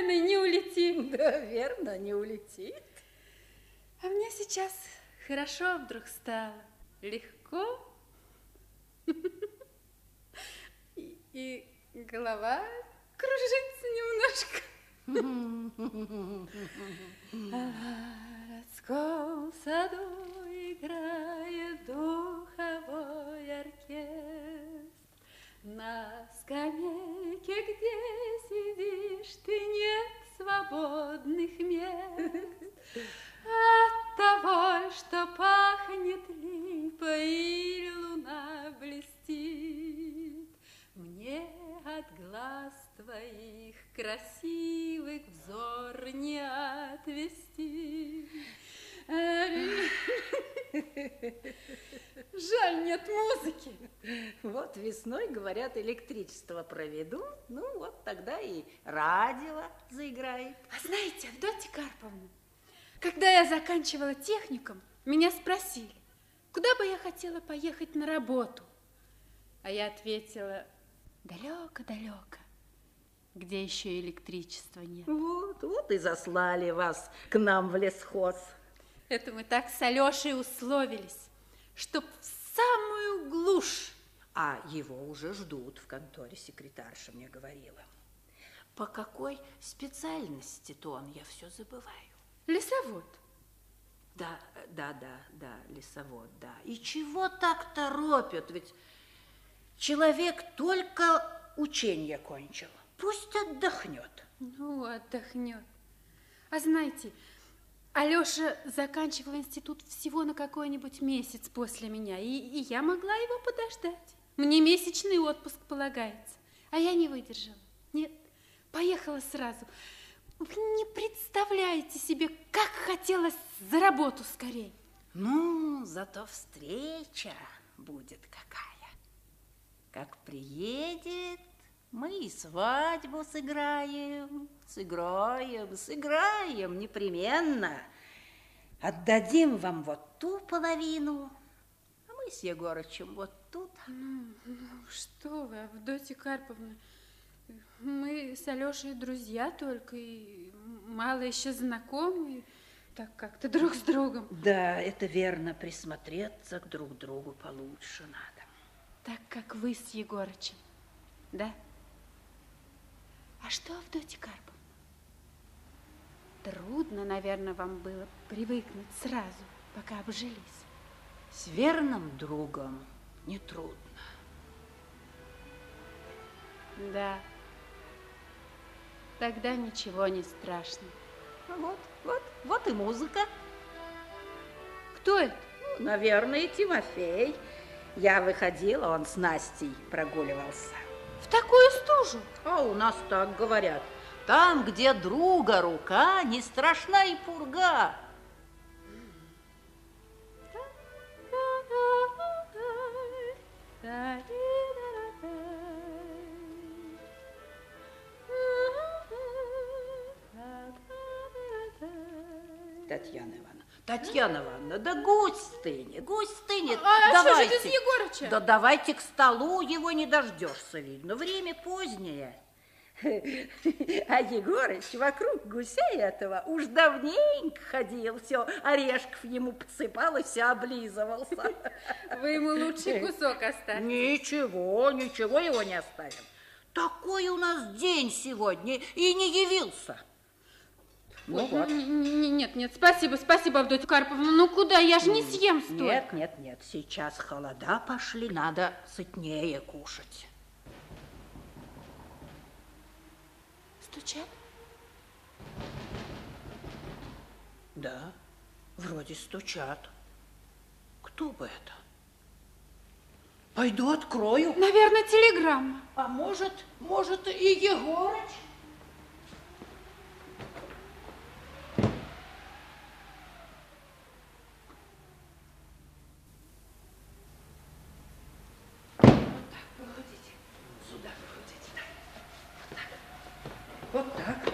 случайно не улетит. Да, верно, не улетит. А мне сейчас хорошо вдруг стало, легко. И, и голова кружится немножко. В городском саду где сидишь, ты нет свободных мест. От того, что пахнет липой и луна блестит, Мне от глаз твоих красивых взор не Жаль, нет музыки. Вот весной, говорят, электричество проведу, ну вот тогда и радио заиграет. А знаете, Авдотья Карповна, когда я заканчивала техникум, меня спросили, куда бы я хотела поехать на работу. А я ответила, далеко-далеко, где еще электричества нет. Вот, вот и заслали вас к нам в лесхоз. Это мы так с Алешей условились, чтоб в самую глушь. А его уже ждут в конторе, секретарша мне говорила. По какой специальности-то он, я все забываю. Лесовод. Да, да, да, да, лесовод, да. И чего так торопят? Ведь человек только учение кончил. Пусть отдохнет. Ну, отдохнет. А знаете, Алёша заканчивал институт всего на какой-нибудь месяц после меня, и, и я могла его подождать. Мне месячный отпуск полагается, а я не выдержала. Нет, поехала сразу. Вы не представляете себе, как хотелось за работу скорей. Ну, зато встреча будет какая. Как приедет, мы и свадьбу сыграем, сыграем, сыграем непременно. Отдадим вам вот ту половину, а мы с Егорычем вот тут. Ну, ну что вы, Авдотья Карповна, мы с Алешей друзья только и мало еще знакомы, так как-то друг с другом. Да, это верно, присмотреться к друг другу получше надо. Так, как вы с Егорычем, да? А что, Авдотья Карповна? Трудно, наверное, вам было привыкнуть сразу, пока обжились. С верным другом нетрудно. Да. Тогда ничего не страшно. Вот, вот, вот и музыка. Кто это? Ну, наверное, Тимофей. Я выходила, он с Настей прогуливался. В такую стужу? А у нас так говорят. Там, где друга рука, не страшна и пурга. Татьяна Ивановна, Татьяна Ивановна, да гусь стынет, гусь стынет. А, давайте. что же с Егорыча? Да давайте к столу, его не дождешься, видно. Время позднее. А Егорыч вокруг гуся этого уж давненько ходил, все, орешков ему посыпал и все облизывался. Вы ему лучший кусок оставите. Ничего, ничего его не оставим. Такой у нас день сегодня и не явился. Ну вот. Нет, нет, спасибо, спасибо, Авдотья Карповна. Ну куда, я же не съем столько. Нет, нет, нет, сейчас холода пошли, надо сытнее кушать. Стучат? Да, вроде стучат. Кто бы это? Пойду открою. Наверное, телеграмма. А может, может и Егорыч? Вот так.